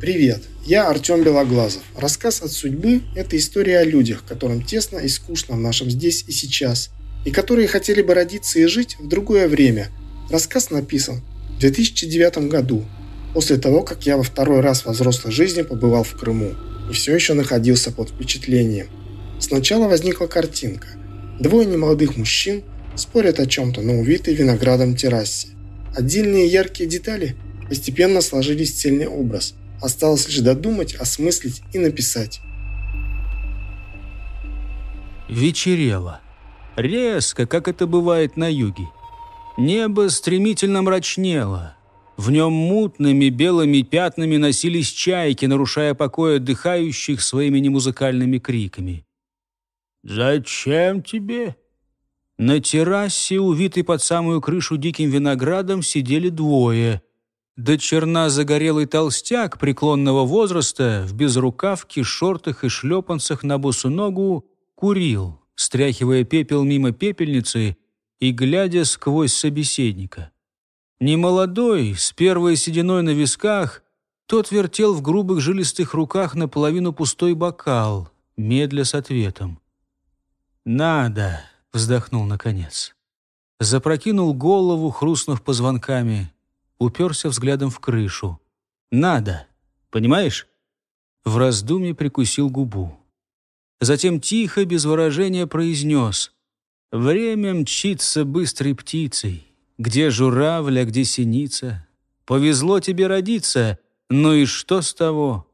Привет, я Артем Белоглазов. Рассказ «От судьбы» – это история о людях, которым тесно и скучно в нашем здесь и сейчас, и которые хотели бы родиться и жить в другое время. Рассказ написан в 2009 году, после того, как я во второй раз во взрослой жизни побывал в Крыму и все еще находился под впечатлением. Сначала возникла картинка. Двое немолодых мужчин спорят о чем-то на увитой виноградом террасе. Отдельные яркие детали постепенно сложились в цельный образ. Осталось лишь додумать, осмыслить и написать. Вечерело. Резко, как это бывает на юге. Небо стремительно мрачнело. В нем мутными белыми пятнами носились чайки, нарушая покой отдыхающих своими немузыкальными криками. «Зачем тебе?» На террасе, увитой под самую крышу диким виноградом, сидели двое. До черна загорелый толстяк преклонного возраста в безрукавке, шортах и шлепанцах на босу ногу курил, стряхивая пепел мимо пепельницы и глядя сквозь собеседника. Немолодой, с первой сединой на висках, тот вертел в грубых жилистых руках наполовину пустой бокал, медля с ответом. «Надо!» вздохнул наконец. Запрокинул голову, хрустнув позвонками, уперся взглядом в крышу. «Надо! Понимаешь?» В раздумье прикусил губу. Затем тихо, без выражения, произнес. «Время мчится быстрой птицей. Где журавль, а где синица? Повезло тебе родиться, ну и что с того?»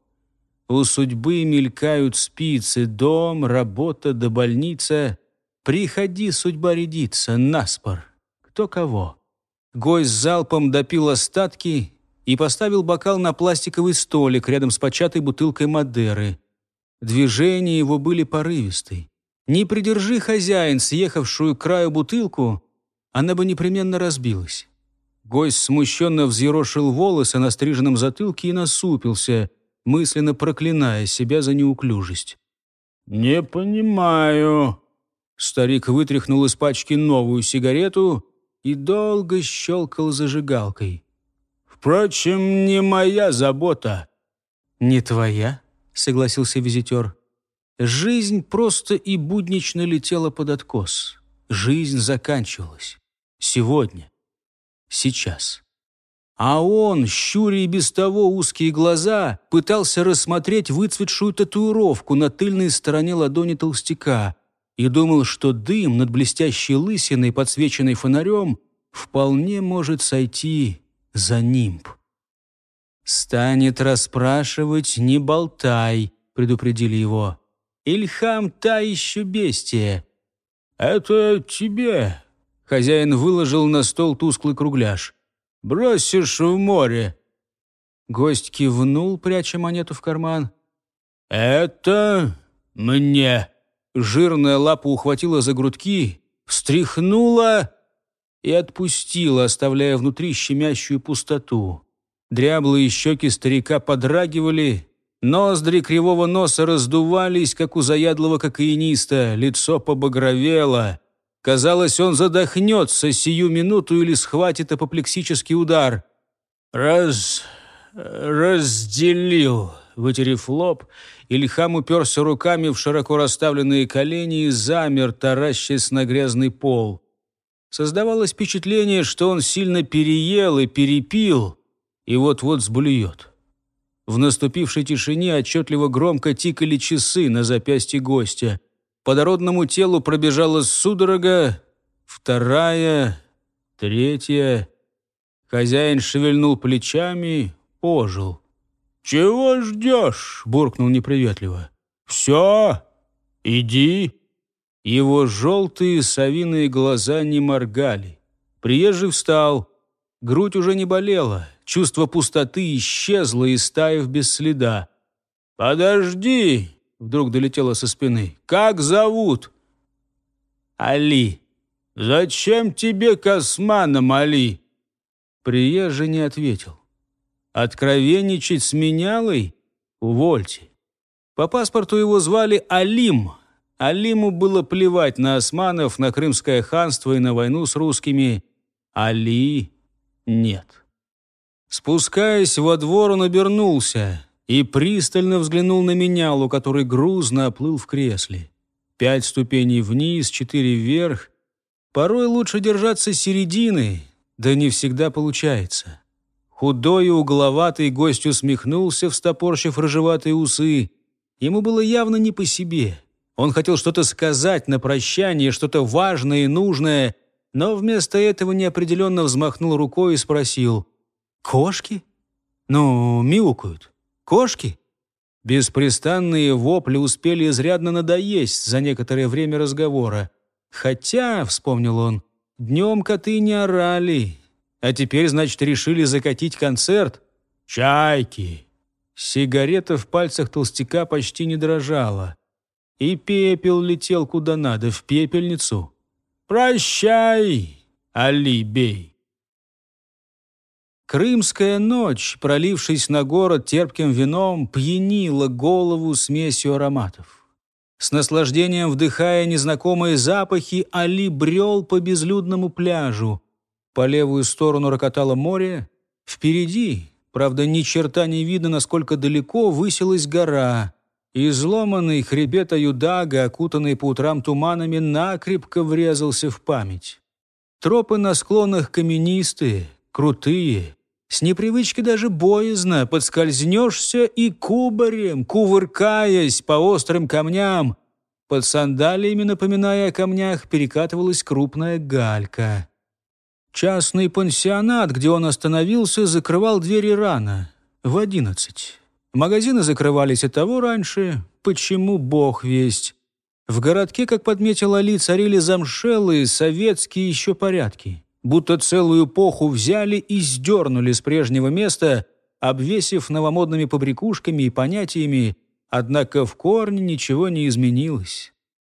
У судьбы мелькают спицы, дом, работа да больница. Приходи, судьба рядится, наспор. Кто кого? Гость залпом допил остатки и поставил бокал на пластиковый столик рядом с початой бутылкой Мадеры. Движения его были порывисты. Не придержи хозяин съехавшую краю бутылку, она бы непременно разбилась. Гость смущенно взъерошил волосы на стриженном затылке и насупился, мысленно проклиная себя за неуклюжесть. «Не понимаю», Старик вытряхнул из пачки новую сигарету и долго щелкал зажигалкой. «Впрочем, не моя забота». «Не твоя?» — согласился визитер. Жизнь просто и буднично летела под откос. Жизнь заканчивалась. Сегодня. Сейчас. А он, щуря и без того узкие глаза, пытался рассмотреть выцветшую татуировку на тыльной стороне ладони толстяка — и думал, что дым над блестящей лысиной, подсвеченной фонарем, вполне может сойти за нимб. «Станет расспрашивать, не болтай», — предупредили его. «Ильхам та еще бестия». «Это тебе», — хозяин выложил на стол тусклый кругляш. «Бросишь в море». Гость кивнул, пряча монету в карман. «Это мне». Жирная лапа ухватила за грудки, встряхнула и отпустила, оставляя внутри щемящую пустоту. Дряблые щеки старика подрагивали, ноздри кривого носа раздувались, как у заядлого кокаиниста, лицо побагровело. Казалось, он задохнется сию минуту или схватит апоплексический удар. «Раз... разделил», вытерев лоб, Ильхам уперся руками в широко расставленные колени и замер, таращась на грязный пол. Создавалось впечатление, что он сильно переел и перепил, и вот-вот сблюет. В наступившей тишине отчетливо громко тикали часы на запястье гостя. По дородному телу пробежала судорога, вторая, третья. Хозяин шевельнул плечами, ожил. «Чего ждешь?» — буркнул неприветливо. «Все, иди». Его желтые совиные глаза не моргали. Приезжий встал. Грудь уже не болела. Чувство пустоты исчезло, истаив без следа. «Подожди!» — вдруг долетело со спины. «Как зовут?» «Али». «Зачем тебе косманом, Али?» Приезжий не ответил. «Откровенничать с менялой? Увольте». По паспорту его звали Алим. Алиму было плевать на османов, на Крымское ханство и на войну с русскими. Али нет. Спускаясь во двор, он обернулся и пристально взглянул на менялу, который грузно оплыл в кресле. Пять ступеней вниз, четыре вверх. Порой лучше держаться середины, да не всегда получается. Худой и угловатый гость усмехнулся, встопорщив рыжеватые усы. Ему было явно не по себе. Он хотел что-то сказать на прощание, что-то важное и нужное, но вместо этого неопределенно взмахнул рукой и спросил «Кошки? Ну, мяукают. Кошки?» Беспрестанные вопли успели изрядно надоесть за некоторое время разговора. Хотя, вспомнил он, днем коты не орали, а теперь, значит, решили закатить концерт. Чайки. Сигарета в пальцах толстяка почти не дрожала. И пепел летел куда надо, в пепельницу. «Прощай, Алибей!» Крымская ночь, пролившись на город терпким вином, пьянила голову смесью ароматов. С наслаждением вдыхая незнакомые запахи, Али брел по безлюдному пляжу. По левую сторону рокотало море. Впереди, правда, ни черта не видно, насколько далеко высилась гора. Изломанный хребет Аюдага, окутанный по утрам туманами, накрепко врезался в память. Тропы на склонах каменистые, крутые, с непривычки даже боязно подскользнешься и кубарем, кувыркаясь по острым камням, под сандалиями, напоминая о камнях, перекатывалась крупная галька. Частный пансионат, где он остановился, закрывал двери рано, в одиннадцать. Магазины закрывались и того раньше, почему бог весть. В городке, как подметил Али, царили замшелые советские еще порядки будто целую эпоху взяли и сдернули с прежнего места, обвесив новомодными побрякушками и понятиями, однако в корне ничего не изменилось.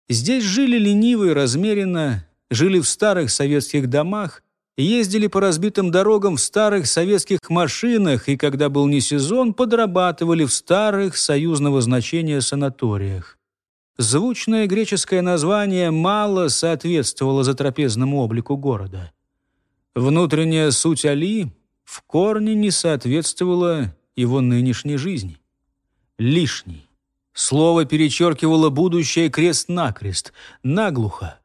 Здесь жили лениво и размеренно, жили в старых советских домах, ездили по разбитым дорогам в старых советских машинах и, когда был не сезон, подрабатывали в старых союзного значения санаториях. Звучное греческое название мало соответствовало затрапезному облику города. Внутренняя суть Али в корне не соответствовала его нынешней жизни. Лишний. Слово перечеркивало будущее крест-накрест, наглухо.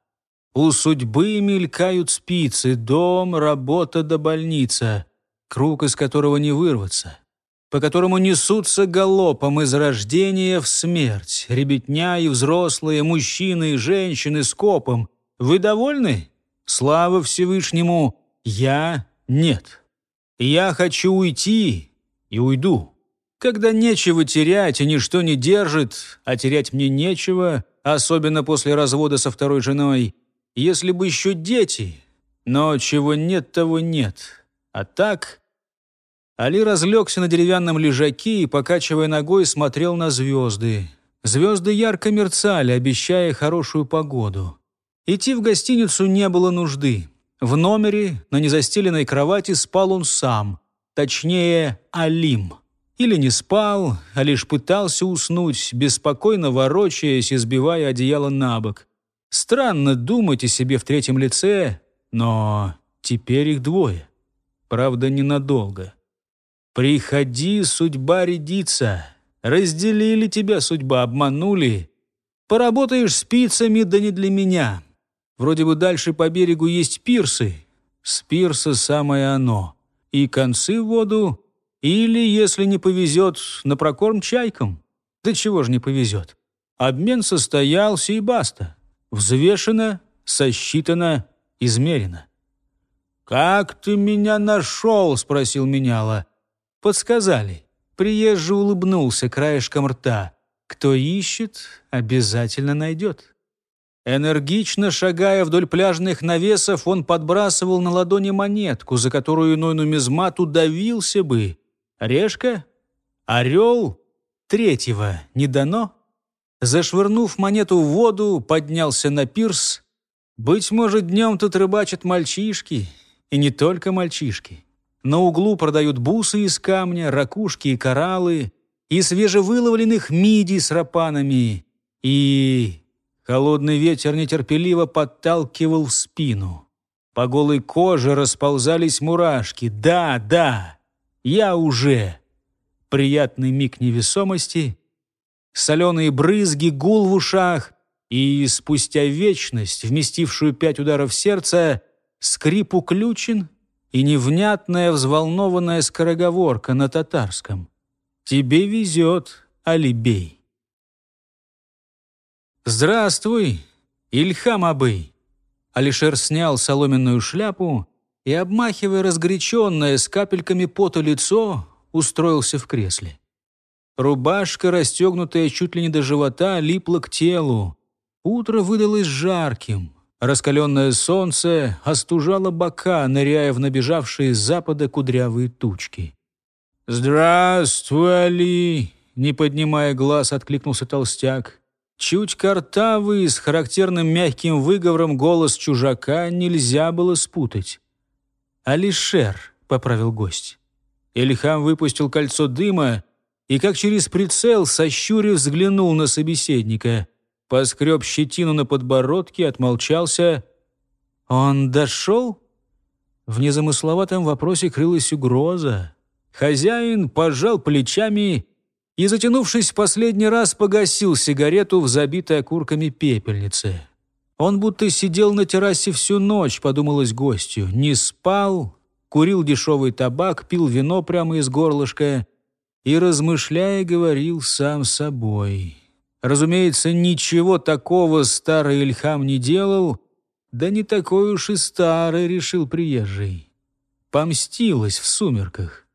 У судьбы мелькают спицы, дом, работа да больница, круг из которого не вырваться, по которому несутся галопом из рождения в смерть, ребятня и взрослые, мужчины и женщины с копом. Вы довольны? Слава Всевышнему! Я нет. Я хочу уйти и уйду. Когда нечего терять и ничто не держит, а терять мне нечего, особенно после развода со второй женой, если бы еще дети, но чего нет, того нет. А так... Али разлегся на деревянном лежаке и, покачивая ногой, смотрел на звезды. Звезды ярко мерцали, обещая хорошую погоду. Идти в гостиницу не было нужды. В номере на незастеленной кровати спал он сам, точнее, Алим. Или не спал, а лишь пытался уснуть, беспокойно ворочаясь и сбивая одеяло на бок. Странно думать о себе в третьем лице, но теперь их двое. Правда, ненадолго. «Приходи, судьба рядится. Разделили тебя судьба, обманули. Поработаешь спицами, да не для меня. Вроде бы дальше по берегу есть пирсы. С пирса самое оно. И концы в воду, или, если не повезет, на прокорм чайкам. Да чего ж не повезет. Обмен состоялся и баста. Взвешено, сосчитано, измерено. «Как ты меня нашел?» — спросил меняла. Подсказали. Приезжий улыбнулся краешком рта. «Кто ищет, обязательно найдет». Энергично шагая вдоль пляжных навесов, он подбрасывал на ладони монетку, за которую иной нумизмат удавился бы. Решка? Орел? третьего не дано? Зашвырнув монету в воду, поднялся на пирс. Быть может, днем тут рыбачат мальчишки, и не только мальчишки. На углу продают бусы из камня, ракушки и кораллы, и свежевыловленных мидий с рапанами, и... Холодный ветер нетерпеливо подталкивал в спину. По голой коже расползались мурашки. «Да, да, я уже...» Приятный миг невесомости, соленые брызги, гул в ушах, и спустя вечность, вместившую пять ударов сердца, скрип уключен и невнятная взволнованная скороговорка на татарском. «Тебе везет, Алибей». «Здравствуй, Ильхам Абый!» Алишер снял соломенную шляпу и, обмахивая разгоряченное с капельками пота лицо, устроился в кресле. Рубашка, расстегнутая чуть ли не до живота, липла к телу. Утро выдалось жарким. Раскаленное солнце остужало бока, ныряя в набежавшие с запада кудрявые тучки. «Здравствуй, Али!» Не поднимая глаз, откликнулся толстяк. Чуть картавый, с характерным мягким выговором голос чужака нельзя было спутать. «Алишер», — поправил гость. Ильхам выпустил кольцо дыма и, как через прицел, сощурив, взглянул на собеседника. Поскреб щетину на подбородке, отмолчался. «Он дошел?» В незамысловатом вопросе крылась угроза. Хозяин пожал плечами и, затянувшись в последний раз, погасил сигарету в забитой окурками пепельнице. Он будто сидел на террасе всю ночь, подумалось гостю. Не спал, курил дешевый табак, пил вино прямо из горлышка и, размышляя, говорил сам собой. Разумеется, ничего такого старый Ильхам не делал, да не такой уж и старый, решил приезжий. Помстилась в сумерках.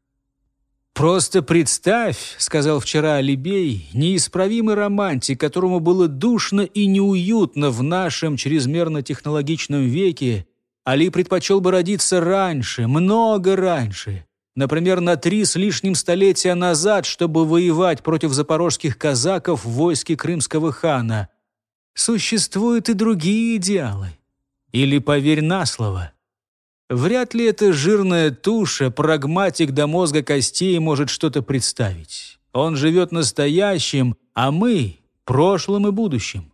«Просто представь», — сказал вчера Алибей, неисправимый романтик, которому было душно и неуютно в нашем чрезмерно технологичном веке, Али предпочел бы родиться раньше, много раньше. Например, на три с лишним столетия назад, чтобы воевать против запорожских казаков в войске крымского хана. Существуют и другие идеалы. Или поверь на слово. Вряд ли эта жирная туша, прагматик до мозга костей, может что-то представить. Он живет настоящим, а мы — прошлым и будущим.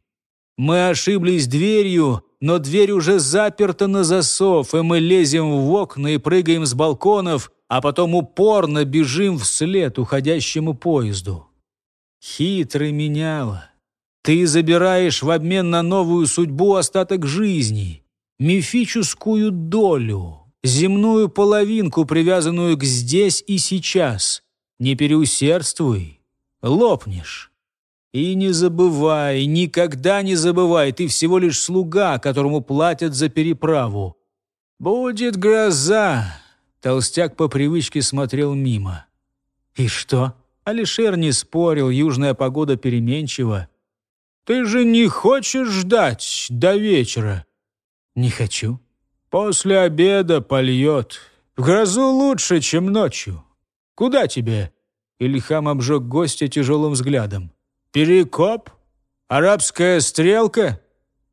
Мы ошиблись дверью, но дверь уже заперта на засов, и мы лезем в окна и прыгаем с балконов, а потом упорно бежим вслед уходящему поезду. Хитрый меняла. Ты забираешь в обмен на новую судьбу остаток жизни, мифическую долю, земную половинку, привязанную к здесь и сейчас. Не переусердствуй, лопнешь. И не забывай, никогда не забывай, ты всего лишь слуга, которому платят за переправу. Будет гроза. Толстяк по привычке смотрел мимо. И что? Алишер не спорил, южная погода переменчива. Ты же не хочешь ждать до вечера? Не хочу. После обеда польет. В грозу лучше, чем ночью. Куда тебе? Ильхам обжег гостя тяжелым взглядом. Перекоп? Арабская стрелка?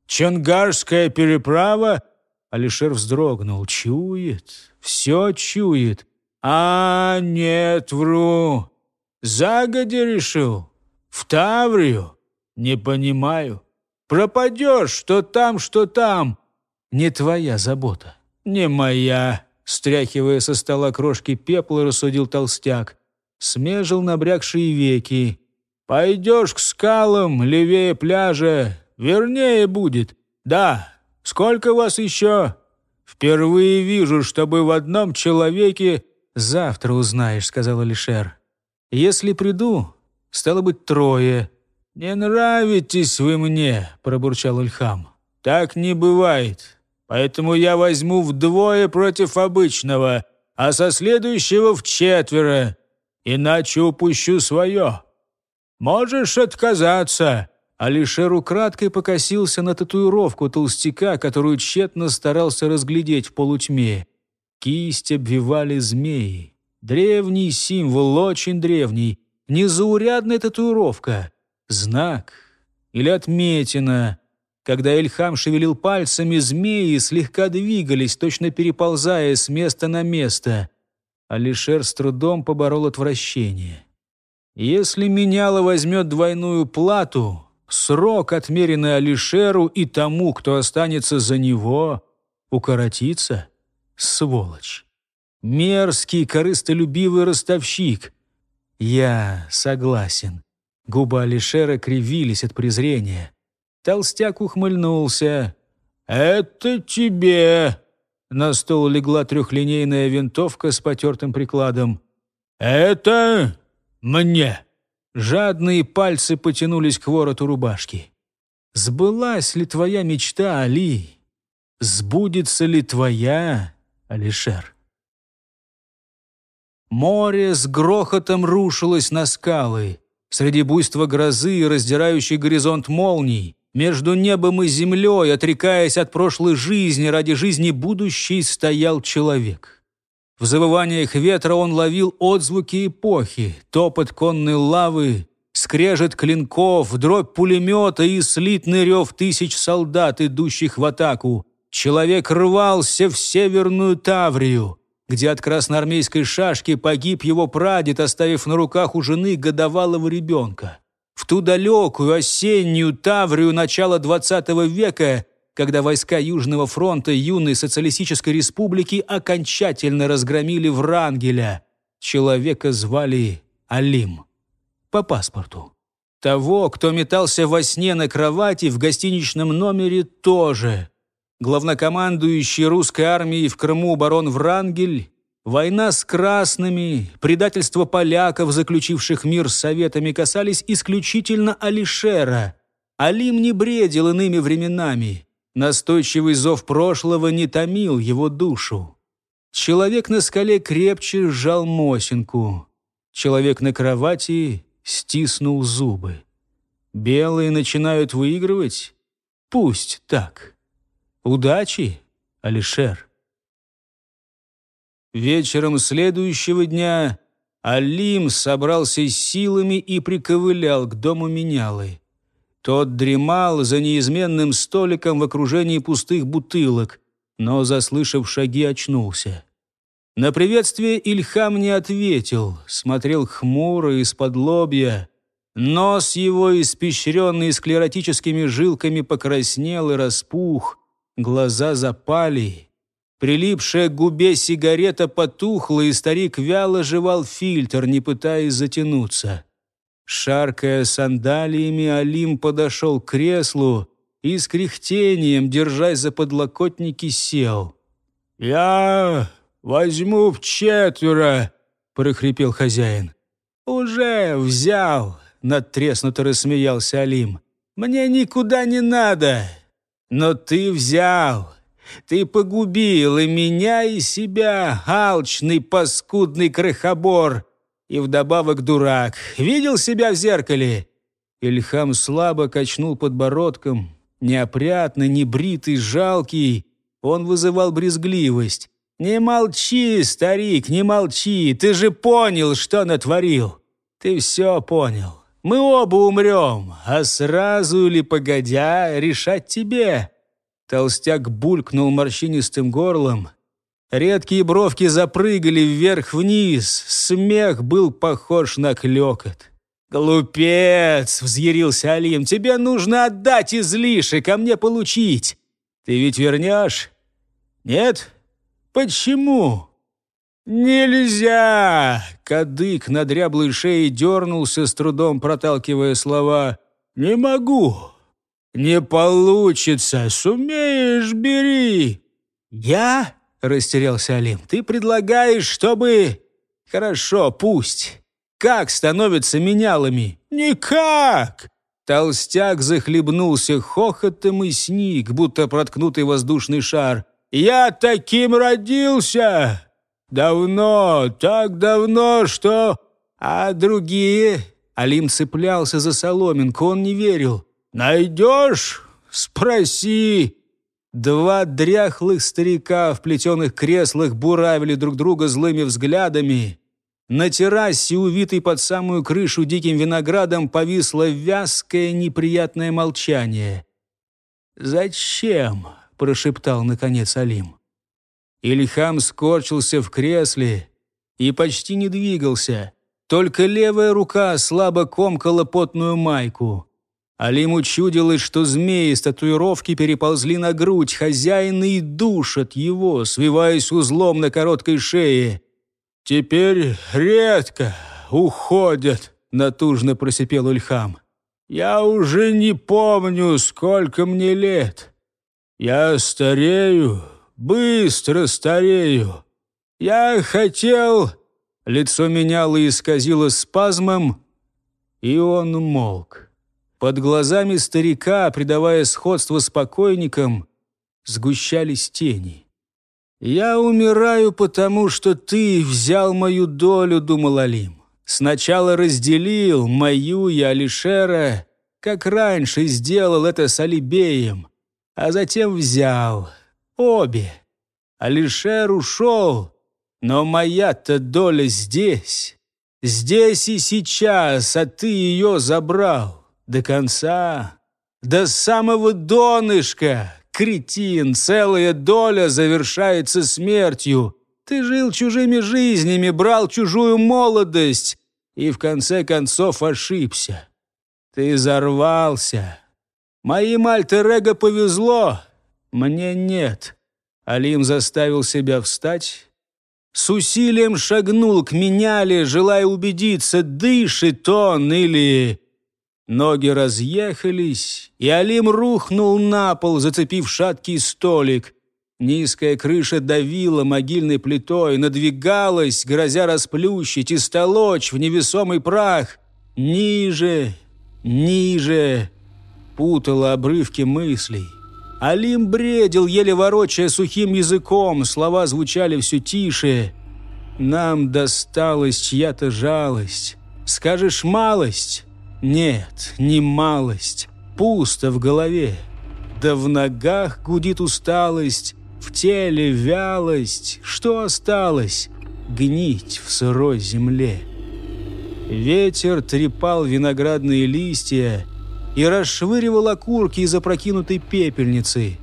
Чангарская переправа?» Алишер вздрогнул. «Чует, все чует. А, нет, вру. Загоди решил. В Таврию? Не понимаю. Пропадешь, что там, что там. Не твоя забота. Не моя». Стряхивая со стола крошки пепла, рассудил толстяк. Смежил набрякшие веки. Пойдешь к скалам левее пляжа, вернее будет. Да, сколько вас еще? Впервые вижу, чтобы в одном человеке... Завтра узнаешь, сказал Алишер. Если приду, стало быть трое. Не нравитесь вы мне, пробурчал Ильхам. Так не бывает. Поэтому я возьму вдвое против обычного, а со следующего в четверо. Иначе упущу свое. «Можешь отказаться!» Алишер украдкой покосился на татуировку толстяка, которую тщетно старался разглядеть в полутьме. Кисть обвивали змеи. Древний символ, очень древний. Незаурядная татуировка. Знак или отметина. Когда Эльхам шевелил пальцами, змеи слегка двигались, точно переползая с места на место. Алишер с трудом поборол отвращение. Если меняло возьмет двойную плату, срок, отмеренный Алишеру и тому, кто останется за него, укоротится. Сволочь. Мерзкий, корыстолюбивый ростовщик. Я согласен. Губы Алишера кривились от презрения. Толстяк ухмыльнулся. «Это тебе!» На стол легла трехлинейная винтовка с потертым прикладом. «Это мне!» Жадные пальцы потянулись к вороту рубашки. «Сбылась ли твоя мечта, Али? Сбудется ли твоя, Алишер?» Море с грохотом рушилось на скалы. Среди буйства грозы и раздирающий горизонт молний, между небом и землей, отрекаясь от прошлой жизни ради жизни будущей, стоял человек. В завываниях ветра он ловил отзвуки эпохи, топот конной лавы, скрежет клинков, дробь пулемета и слитный рев тысяч солдат, идущих в атаку. Человек рвался в Северную Таврию, где от красноармейской шашки погиб его прадед, оставив на руках у жены годовалого ребенка в ту далекую осеннюю Таврию начала XX века, когда войска Южного фронта юной социалистической республики окончательно разгромили Врангеля. Человека звали Алим. По паспорту. Того, кто метался во сне на кровати в гостиничном номере, тоже. Главнокомандующий русской армией в Крыму барон Врангель Война с красными, предательство поляков, заключивших мир с советами, касались исключительно Алишера. Алим не бредил иными временами. Настойчивый зов прошлого не томил его душу. Человек на скале крепче сжал Мосинку. Человек на кровати стиснул зубы. Белые начинают выигрывать? Пусть так. Удачи, Алишер. Вечером следующего дня Алим собрался силами и приковылял к дому менялы. Тот дремал за неизменным столиком в окружении пустых бутылок, но, заслышав шаги, очнулся. На приветствие Ильхам не ответил, смотрел хмуро из-под лобья. Нос его, испещренный склеротическими жилками, покраснел и распух, глаза запали. Прилипшая к губе сигарета потухла, и старик вяло жевал фильтр, не пытаясь затянуться. Шаркая сандалиями, Алим подошел к креслу и с кряхтением, держась за подлокотники, сел. «Я возьму в четверо», — прохрипел хозяин. «Уже взял», — надтреснуто рассмеялся Алим. «Мне никуда не надо, но ты взял». Ты погубил и меня, и себя, алчный, паскудный крохобор. И вдобавок дурак. Видел себя в зеркале?» Ильхам слабо качнул подбородком. Неопрятный, небритый, жалкий. Он вызывал брезгливость. «Не молчи, старик, не молчи. Ты же понял, что натворил. Ты все понял. Мы оба умрем, а сразу или погодя решать тебе. Толстяк булькнул морщинистым горлом. Редкие бровки запрыгали вверх-вниз. Смех был похож на клёкот. «Глупец!» — взъярился Алим. «Тебе нужно отдать излишек, а мне получить. Ты ведь вернешь?» «Нет? Почему?» «Нельзя!» Кадык на дряблой шее дернулся, с трудом проталкивая слова. «Не могу! «Не получится! Сумеешь, бери!» «Я?» — растерялся Алим. «Ты предлагаешь, чтобы...» «Хорошо, пусть. Как становятся менялами?» «Никак!» Толстяк захлебнулся хохотом и сник, будто проткнутый воздушный шар. «Я таким родился! Давно, так давно, что...» «А другие?» Алим цеплялся за соломинку, он не верил. «Найдешь? Спроси!» Два дряхлых старика в плетеных креслах буравили друг друга злыми взглядами. На террасе, увитой под самую крышу диким виноградом, повисло вязкое неприятное молчание. «Зачем?» – прошептал, наконец, Алим. Ильхам скорчился в кресле и почти не двигался. Только левая рука слабо комкала потную майку. Алиму чудилось, что змеи с татуировки переползли на грудь хозяина и душат его, свиваясь узлом на короткой шее. «Теперь редко уходят», — натужно просипел Ильхам. «Я уже не помню, сколько мне лет. Я старею, быстро старею. Я хотел...» Лицо меняло и исказило спазмом, и он молк. Под глазами старика, придавая сходство с покойником, сгущались тени. «Я умираю, потому что ты взял мою долю», — думал Алим. «Сначала разделил мою и Алишера, как раньше сделал это с Алибеем, а затем взял обе. Алишер ушел, но моя-то доля здесь, здесь и сейчас, а ты ее забрал до конца, до самого донышка, Кретин, целая доля завершается смертью. Ты жил чужими жизнями, брал чужую молодость и в конце концов ошибся. Ты взорвался. Моим альтер повезло, мне нет. Алим заставил себя встать. С усилием шагнул к меняле, желая убедиться, дышит он или Ноги разъехались, и Алим рухнул на пол, зацепив шаткий столик. Низкая крыша давила могильной плитой, надвигалась, грозя расплющить и столочь в невесомый прах. Ниже, ниже, путала обрывки мыслей. Алим бредил, еле ворочая сухим языком, слова звучали все тише. «Нам досталась чья-то жалость. Скажешь малость?» Нет, не малость, пусто в голове. Да в ногах гудит усталость, в теле вялость. Что осталось? Гнить в сырой земле. Ветер трепал виноградные листья и расшвыривал окурки из опрокинутой пепельницы.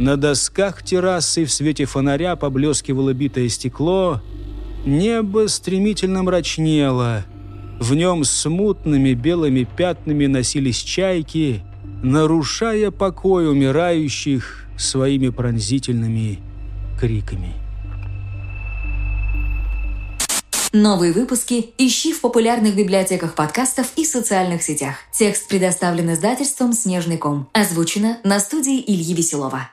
На досках террасы в свете фонаря поблескивало битое стекло. Небо стремительно мрачнело – в нем смутными белыми пятнами носились чайки, нарушая покой умирающих своими пронзительными криками. Новые выпуски ищи в популярных библиотеках подкастов и социальных сетях. Текст предоставлен издательством «Снежный ком». Озвучено на студии Ильи Веселова.